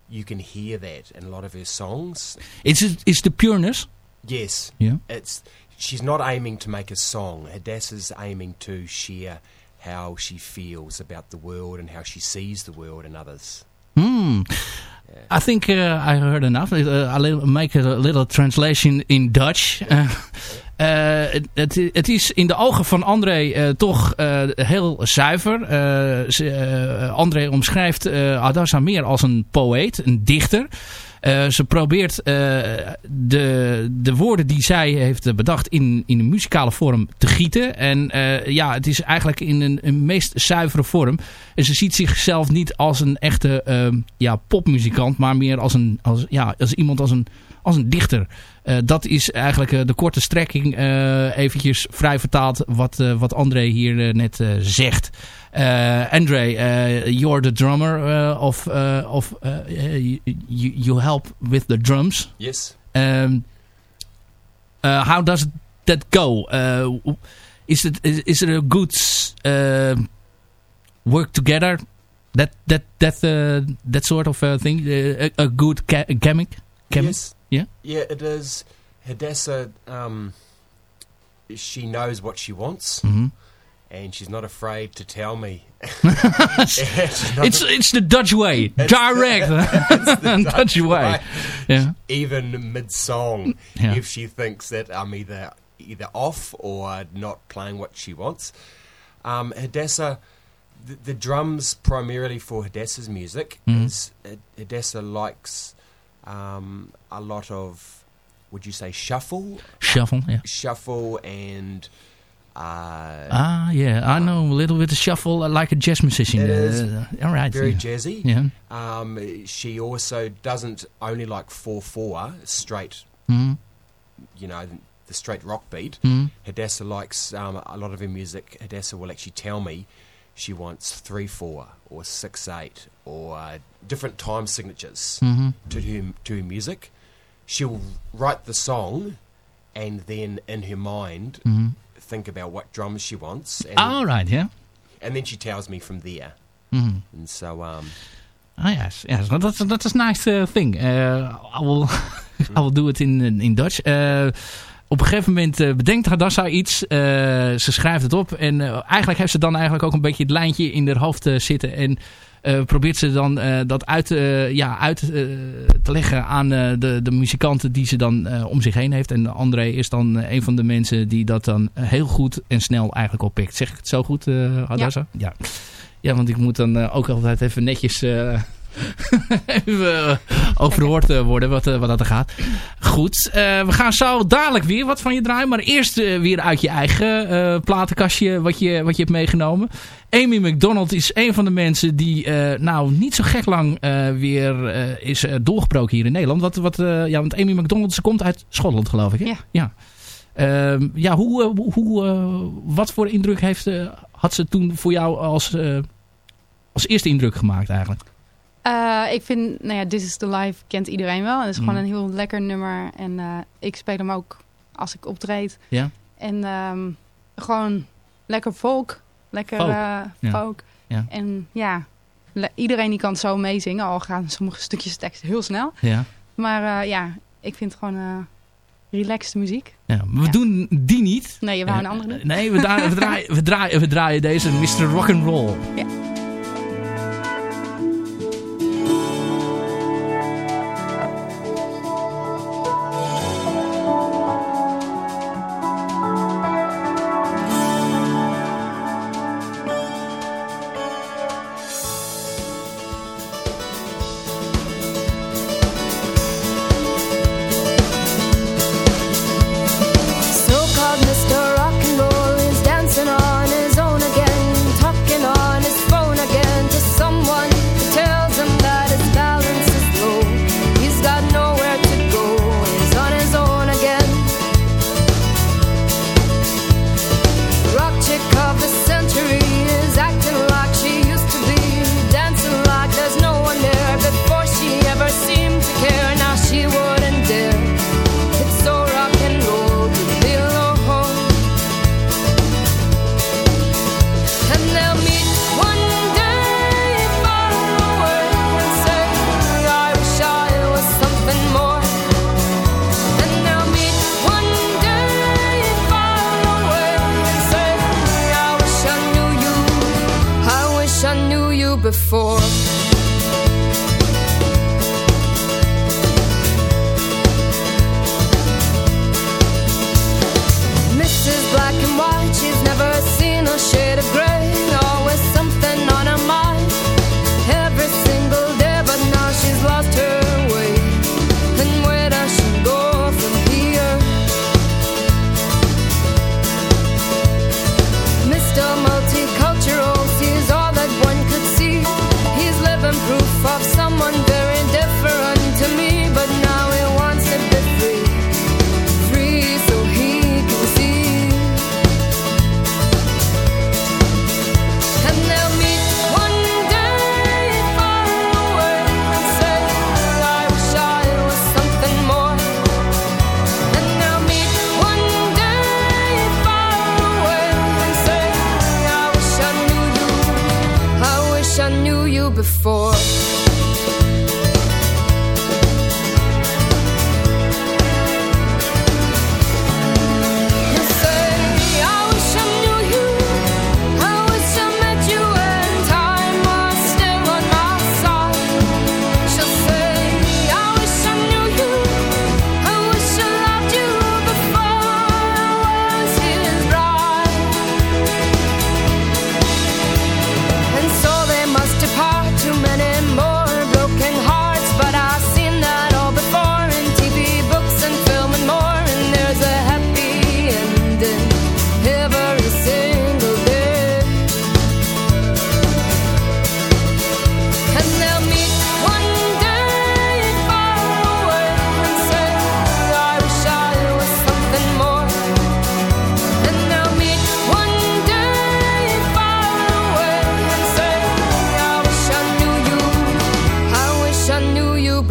Speaker 10: you can hear that in a lot of her songs.
Speaker 9: It's it's the pureness.
Speaker 10: Yes.
Speaker 9: Yeah.
Speaker 10: It's she's not aiming to make a song. Hadassah's aiming to share how she feels about the world and how she sees the world and others.
Speaker 9: Hmm. I think uh, I heard enough. Uh, I'll make a little translation in Dutch. [LAUGHS] Uh, uh, het, het is in de ogen van André uh, toch uh, heel zuiver. Uh, uh, André omschrijft uh, Adassa meer als een poëet, een dichter. Uh, ze probeert uh, de, de woorden die zij heeft bedacht in, in een muzikale vorm te gieten. En uh, ja, het is eigenlijk in een, een meest zuivere vorm. En ze ziet zichzelf niet als een echte uh, ja, popmuzikant, maar meer als, een, als, ja, als iemand als een, als een dichter. Uh, dat is eigenlijk uh, de korte strekking, uh, eventjes vrij vertaald, wat, wat André hier net zegt. Andre, uh, you're the drummer of, of you, you help with the drums.
Speaker 10: Yes.
Speaker 9: Um, uh, how does that go? Is it is, is it a good work together? That that that uh, that sort of uh, thing, uh, a, a good. Gimmick?
Speaker 10: Yes.
Speaker 9: Yeah.
Speaker 10: Yeah, it is. Hadassah, um, she knows what she wants.
Speaker 9: Mhm.
Speaker 10: And she's not afraid to tell me. [LAUGHS] [LAUGHS]
Speaker 9: it's it's the Dutch way, direct,
Speaker 10: the- it's the [LAUGHS]
Speaker 9: Dutch way. Yeah.
Speaker 10: Even mid-song,
Speaker 9: Yeah.
Speaker 10: if she thinks that I'm either either off or not playing what she wants. Um, Hadassah the, the drums primarily for Hadassah's music
Speaker 9: Mhm.
Speaker 10: is Hadassah likes um, a lot of, would you say shuffle?
Speaker 9: Shuffle, yeah.
Speaker 10: Shuffle and. Uh,
Speaker 9: Ah, yeah, I know a little bit of shuffle uh, like a jazz musician.
Speaker 10: It is
Speaker 9: Uh, all right.
Speaker 10: very
Speaker 9: yeah.
Speaker 10: jazzy.
Speaker 9: Yeah.
Speaker 10: Um, she also doesn't only like four four straight.
Speaker 9: Mhm.
Speaker 10: You know the straight rock beat. Hadassah likes um, a lot of her music. Hadassah will actually tell me she wants three four or six eight or uh, different time signatures
Speaker 9: Mhm.
Speaker 10: to her to her music. She'll write the song, and then in her mind
Speaker 9: Mhm.
Speaker 10: think about what drums she wants. And
Speaker 9: All right, yeah.
Speaker 10: and then she tells me from there.
Speaker 9: Mhm.
Speaker 10: And so, um,
Speaker 9: Ah, yes, yes. Well, that's that's a nice uh, thing. Uh, I will [LAUGHS] I will do it in in Dutch. Uh, op een gegeven moment bedenkt Hadassa iets. Uh, ze schrijft het op. En uh, eigenlijk heeft ze dan eigenlijk ook een beetje het lijntje in haar hoofd uh, zitten. En probeert ze dan uh, dat uit, uh, ja, uit te leggen aan de, de muzikanten die ze dan om zich heen heeft. En André is dan een van de mensen die dat dan heel goed en snel eigenlijk oppikt. Zeg ik het zo goed, Hadassa? Ja. ja. Ja, want ik moet dan ook altijd even netjes even uh, overhoord uh, worden wat, wat dat er gaat. Goed, we gaan zo dadelijk weer wat van je draaien. Maar eerst weer uit je eigen platenkastje wat je, wat je hebt meegenomen. Amy McDonald is een van de mensen die nou niet zo gek lang weer is doorgebroken hier in Nederland. Wat, wat, ja, want Amy McDonald ze komt uit Schotland geloof ik. Hè?
Speaker 14: Ja.
Speaker 9: ja. Uh, ja, hoe, hoe, wat voor indruk heeft, had ze toen voor jou als, als eerste indruk gemaakt eigenlijk?
Speaker 14: Ik vind, nou ja, This is the Life kent iedereen wel. Het is mm. gewoon een heel lekker nummer. En ik speel hem ook als ik optreed.
Speaker 9: Ja.
Speaker 14: En um, gewoon lekker folk. Lekker folk. Ja. folk.
Speaker 9: Ja.
Speaker 14: En ja, iedereen die kan zo meezingen. Al gaan sommige stukjes tekst heel snel.
Speaker 9: Ja.
Speaker 14: Maar ja, ik vind het gewoon relaxed muziek.
Speaker 9: Ja, maar we ja. doen die niet.
Speaker 14: Nee, je wou een andere?
Speaker 9: Nee, we, draaien, we, draaien, we, draaien, we draaien deze [LAUGHS] Mr. Rock'n'Roll.
Speaker 14: Ja.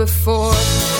Speaker 15: Before.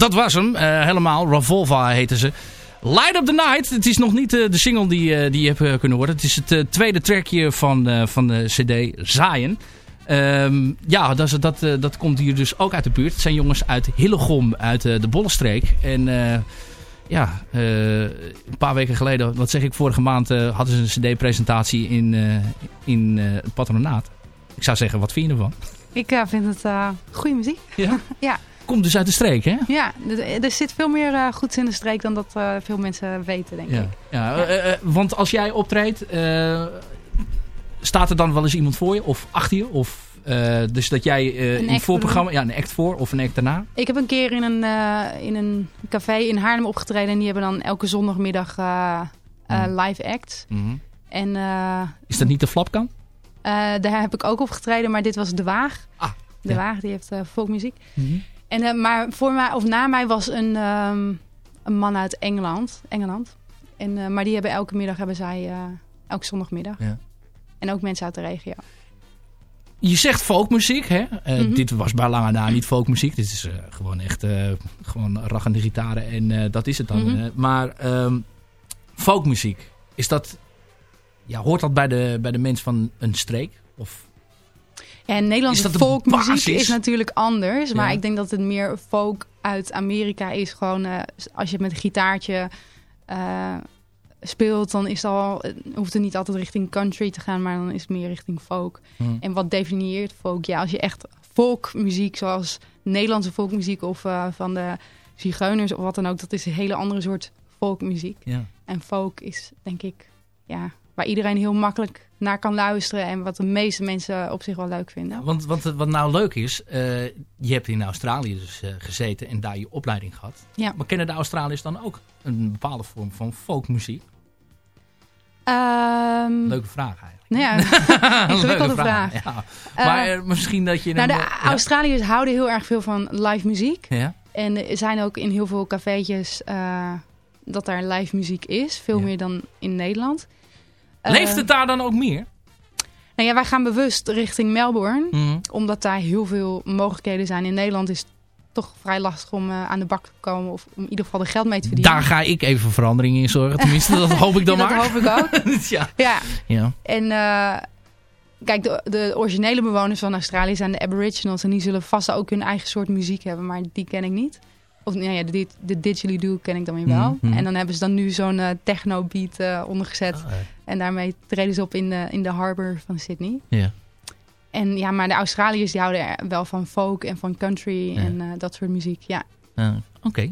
Speaker 9: Dat was hem, eh, helemaal. Revolva heette ze. Light Up The Night. Het is nog niet eh, de single die, eh, die je hebt kunnen horen. Het is het tweede trackje van, van de cd Zaaien. Ehm, ja, dat, dat, dat komt hier dus ook uit de buurt. Het zijn jongens uit Hillegom, uit de Bollenstreek. En ja, een paar weken geleden, wat zeg ik, vorige maand hadden ze een cd-presentatie in, in het patronaat. Ik zou zeggen, wat vind je ervan?
Speaker 11: Ik vind het goede muziek.
Speaker 9: Ja? [LAUGHS]
Speaker 11: ja.
Speaker 9: Komt dus uit de streek, hè?
Speaker 11: Ja, er, zit veel meer eh, goeds in de streek dan dat eh, veel mensen weten, denk
Speaker 9: Ja,
Speaker 11: ik.
Speaker 9: ja, eh, eh, want als jij optreedt, staat er dan wel eens iemand voor je of achter je? Of, dus dat jij in
Speaker 11: act
Speaker 9: voorprogramma, ja, een act voor of een act daarna?
Speaker 11: Ik heb een keer in een, in een café in Haarlem opgetreden. En die hebben dan elke zondagmiddag eh, live acts.
Speaker 9: Mhm.
Speaker 11: En
Speaker 9: Is dat niet de flapkan?
Speaker 11: eh, daar heb ik ook opgetreden, maar dit was De Waag.
Speaker 9: Ah,
Speaker 11: de
Speaker 9: ja.
Speaker 11: Waag, die heeft eh, folkmuziek.
Speaker 9: Mhm.
Speaker 11: En, eh, maar voor mij, of na mij was een, ehm, een man uit Engeland. Engeland. En, eh, maar die hebben elke middag hebben zij, eh, elke zondagmiddag.
Speaker 9: Ja.
Speaker 11: En ook mensen uit de regio.
Speaker 9: je zegt folkmuziek, hè?
Speaker 11: Mhm.
Speaker 9: Dit was bij lange na niet folkmuziek. Dit is gewoon echt gewoon raggende gitaren en dat is het dan.
Speaker 11: Mhm.
Speaker 9: maar ehm, folkmuziek, is dat, ja, hoort dat bij de, bij de mens van een streek? Of,
Speaker 11: en Nederlandse folkmuziek is natuurlijk anders. Maar
Speaker 9: Ja.
Speaker 11: ik denk dat het meer folk uit Amerika is. Gewoon eh, als je met een gitaartje eh, speelt, dan is het al, het hoeft het niet altijd richting country te gaan, maar dan is het meer richting folk.
Speaker 9: Hmm.
Speaker 11: En wat definieert folk? Ja, als je echt folkmuziek, zoals Nederlandse folkmuziek of eh, van de zigeuners of wat dan ook, dat is een hele andere soort folkmuziek.
Speaker 9: Ja.
Speaker 11: En folk is, denk ik, ja, waar iedereen heel makkelijk naar kan luisteren en wat de meeste mensen op zich wel leuk vinden.
Speaker 9: Want, want wat nou leuk is, eh, je hebt in Australië dus eh, gezeten en daar je opleiding gehad.
Speaker 11: Ja.
Speaker 9: Maar kennen de Australiërs dan ook een bepaalde vorm van folkmuziek?
Speaker 11: Ehm,
Speaker 9: Leuke vraag eigenlijk.
Speaker 11: Nou ja, [LAUGHS] ingewikkelde vraag.
Speaker 9: Ja.
Speaker 11: Eh,
Speaker 9: Maar misschien dat je...
Speaker 11: nou, de Australiërs houden heel erg veel van live muziek.
Speaker 9: ja.
Speaker 11: En er zijn ook in heel veel cafeetjes dat daar live muziek is. Veel meer dan in Nederland. Eh,
Speaker 9: Leeft het daar dan ook meer?
Speaker 11: Nou ja, wij gaan bewust richting Melbourne.
Speaker 9: Mhm.
Speaker 11: Omdat daar heel veel mogelijkheden zijn. In Nederland is het toch vrij lastig om eh, aan de bak te komen. Of om in ieder geval er geld mee te verdienen.
Speaker 9: Daar ga ik even verandering in zorgen. Tenminste, dat hoop ik [LAUGHS] dan
Speaker 11: Ja,
Speaker 9: maar.
Speaker 11: Dat hoop ik ook. [LAUGHS]
Speaker 9: ja.
Speaker 11: Ja.
Speaker 9: Ja.
Speaker 11: En eh, kijk, de, de originele bewoners van Australië zijn de Aboriginals. En die zullen vast ook hun eigen soort muziek hebben, maar die ken ik niet. Of nou ja, de, de didgeridoo ken ik dan weer wel.
Speaker 9: Mhm.
Speaker 11: En dan hebben ze dan nu zo'n eh, techno beat eh, ondergezet.
Speaker 9: Ah,
Speaker 11: En daarmee treden ze op in de, in de harbor van Sydney.
Speaker 9: Ja.
Speaker 11: En ja, maar de Australiërs die houden er wel van folk en van country en eh, dat soort muziek. Ja.
Speaker 9: Ah, Oké.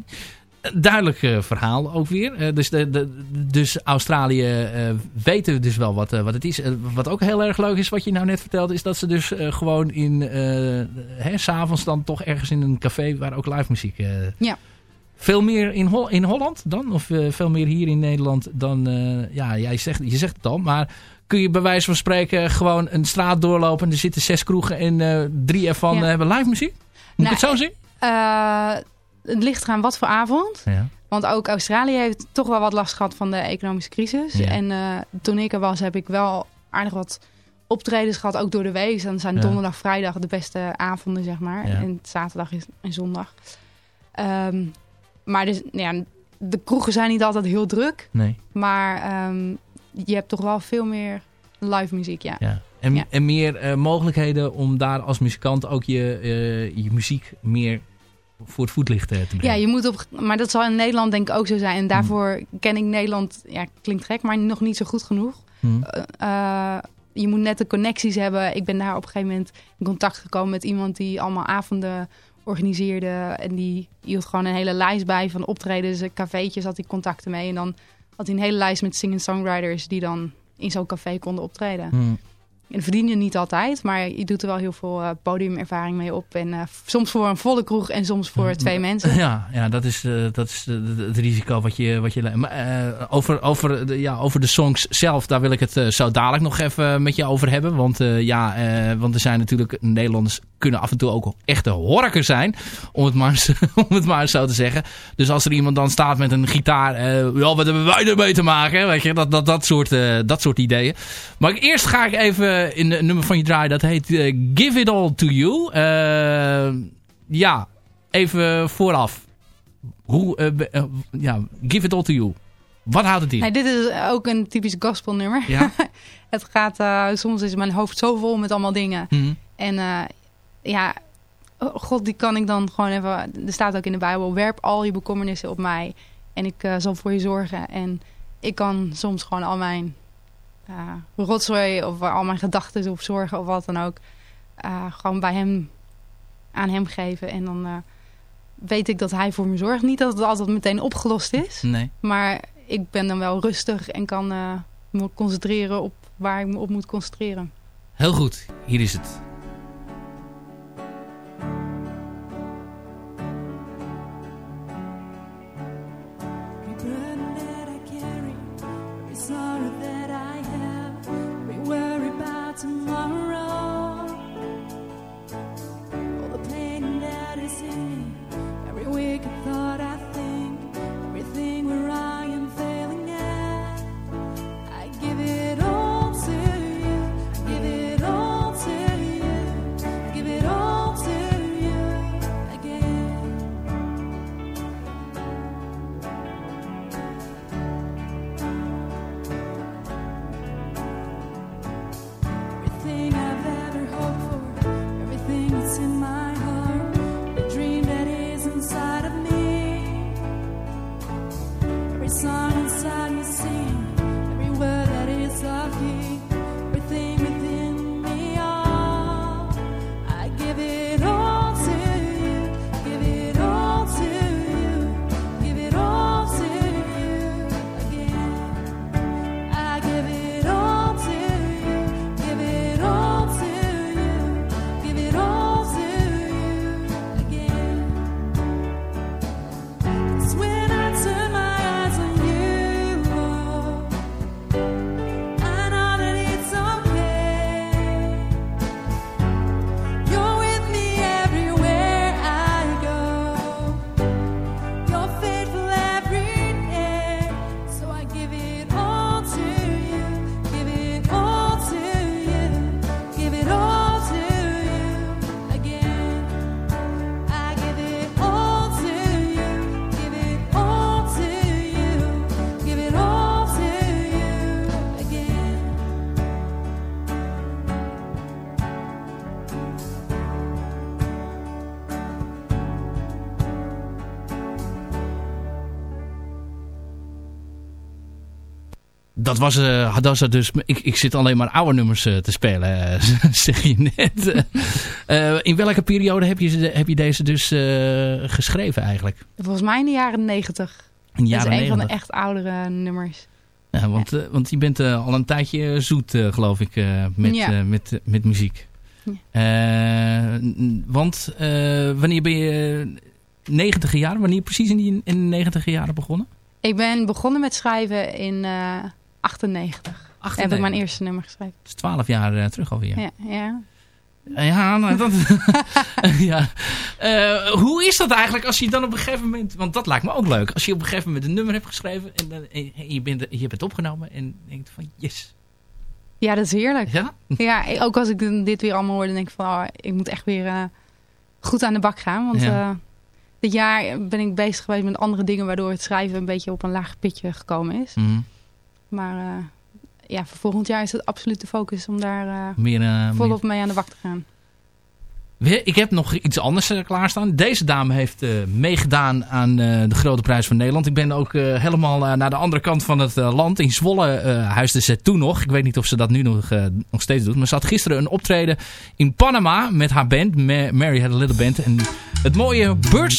Speaker 9: Duidelijk eh, verhaal ook weer. Eh, dus, de, de, dus Australië eh weten dus wel wat, wat het is. Wat ook heel erg leuk is, wat je nou net vertelde, is dat ze dus gewoon in, s'avonds dan toch ergens in een café waar ook live muziek...
Speaker 11: Ja.
Speaker 9: Veel meer in, Hol in Holland dan? Of veel meer hier in Nederland dan... ja, jij zegt, je zegt het al, maar kun je bij wijze van spreken gewoon een straat doorlopen en er zitten zes kroegen en drie ervan
Speaker 11: Ja.
Speaker 9: hebben live muziek? Moet
Speaker 11: Nou,
Speaker 9: ik het zo zien?
Speaker 11: Eh, het ligt eraan wat voor avond.
Speaker 9: Ja.
Speaker 11: Want ook Australië heeft toch wel wat last gehad van de economische crisis.
Speaker 9: Ja.
Speaker 11: En eh, toen ik er was, heb ik wel aardig wat optredens gehad, ook door de week. Dan zijn
Speaker 9: Ja.
Speaker 11: donderdag, vrijdag de beste avonden, zeg maar. En zaterdag is, en zondag. Ehm, maar dus, nou ja, de kroegen zijn niet altijd heel druk.
Speaker 9: Nee.
Speaker 11: Maar ehm, je hebt toch wel veel meer live muziek, ja.
Speaker 9: Ja. En,
Speaker 11: Ja.
Speaker 9: en meer eh, mogelijkheden om daar als muzikant ook je, eh, je muziek meer voor het voetlicht eh, te brengen.
Speaker 11: Ja, je moet op, maar dat zal in Nederland denk ik ook zo zijn. En daarvoor ken ik Nederland, ja, klinkt gek, maar nog niet zo goed genoeg.
Speaker 9: Hmm.
Speaker 11: Eh, eh, je moet net de connecties hebben. Ik ben daar op een gegeven moment in contact gekomen met iemand die allemaal avonden organiseerde. En die hield gewoon een hele lijst bij van optredens, cafeetjes, had hij contacten mee. En dan had hij een hele lijst met singer-songwriters die dan in zo'n café konden optreden.
Speaker 9: Hmm.
Speaker 11: En verdien je niet altijd, maar je doet er wel heel veel eh, podiumervaring mee op. En eh, soms voor een volle kroeg en soms voor twee mensen.
Speaker 9: Ja, ja dat is, eh, dat is het risico wat je... Wat je maar, over, over, de, ja, over de songs zelf, daar wil ik het zo dadelijk nog even met je over hebben. Want, ja, want er zijn natuurlijk... Nederlanders kunnen af en toe ook echte horker zijn. Om het maar, [LAUGHS] om het maar zo te zeggen. Dus als er iemand dan staat met een gitaar... eh ja, wat hebben wij ermee te maken? Weet je, dat, dat, dat, soort, eh, dat soort ideeën. Maar eerst ga ik even in een nummer van je draaien. Dat heet eh, Give It All To You. Ja, even vooraf. Hoe, ja, Give It All To You. Wat houdt het in?
Speaker 11: Nee, dit is ook een typisch gospelnummer.
Speaker 9: Ja? [LAUGHS]
Speaker 11: het gaat, soms is mijn hoofd zo vol met allemaal dingen.
Speaker 9: Mhm.
Speaker 11: En ja, oh, God, die kan ik dan gewoon even... Er staat ook in de Bijbel, werp al je bekommernissen op mij. En ik eh, zal voor je zorgen. En ik kan soms gewoon al mijn eh, rotzooi of al mijn gedachten of zorgen of wat dan ook... eh, gewoon bij hem, aan hem geven. En dan weet ik dat hij voor me zorgt. Niet dat het altijd meteen opgelost is.
Speaker 9: Nee.
Speaker 11: Maar ik ben dan wel rustig en kan me concentreren op waar ik me op moet concentreren.
Speaker 9: Heel goed, hier is het. Dat was eh Hadassa dus... Ik, ik zit alleen maar oude nummers eh, te spelen, eh, [LAUGHS] zeg je net. In welke periode heb je, ze- heb je deze dus geschreven eigenlijk?
Speaker 11: Volgens mij in de jaren negentig.
Speaker 9: In de
Speaker 11: Dat is een van de
Speaker 9: 90.
Speaker 11: echt oudere nummers.
Speaker 9: Ja, want, want je bent al een tijdje zoet, geloof ik, met,
Speaker 11: Ja.
Speaker 9: met, met muziek. N- want wanneer ben je negentiger jaren? Wanneer precies in die in de negentiger jaren begonnen?
Speaker 11: Ik ben begonnen met schrijven in 98. Heb ik mijn eerste nummer geschreven.
Speaker 9: Dat is twaalf jaar eh, terug alweer.
Speaker 11: Ja, ja.
Speaker 9: Ja, nou, dat, [LAUGHS] ja. Eh, hoe is dat eigenlijk als je dan op een gegeven moment... Want dat lijkt me ook leuk. Als je op een gegeven moment een nummer hebt geschreven... en, dan- en je, bent, je hebt het opgenomen en denkt van yes.
Speaker 11: ja, dat is heerlijk.
Speaker 9: Ja?
Speaker 11: Ja, ook als ik dit weer allemaal hoor, dan denk ik van... Oh, ik moet echt weer eh, goed aan de bak gaan. Want
Speaker 9: Ja.
Speaker 11: eh, dit jaar ben ik bezig geweest met andere dingen... waardoor het schrijven een beetje op een laag pitje gekomen is.
Speaker 9: Mhm.
Speaker 11: Maar eh, ja, voor volgend jaar is het absoluut de focus om daar eh,
Speaker 9: Meer, eh,
Speaker 11: volop mee aan de bak te gaan.
Speaker 9: Ik heb nog iets anders klaarstaan. Deze dame heeft meegedaan aan de Grote Prijs van Nederland. Ik ben ook helemaal naar de andere kant van het land. In Zwolle huisde ze toen nog. Ik weet niet of ze dat nu nog, nog steeds doet. Maar ze had gisteren een optreden in Panama met haar band. Ma- Mary had a Little Band. En het mooie Birds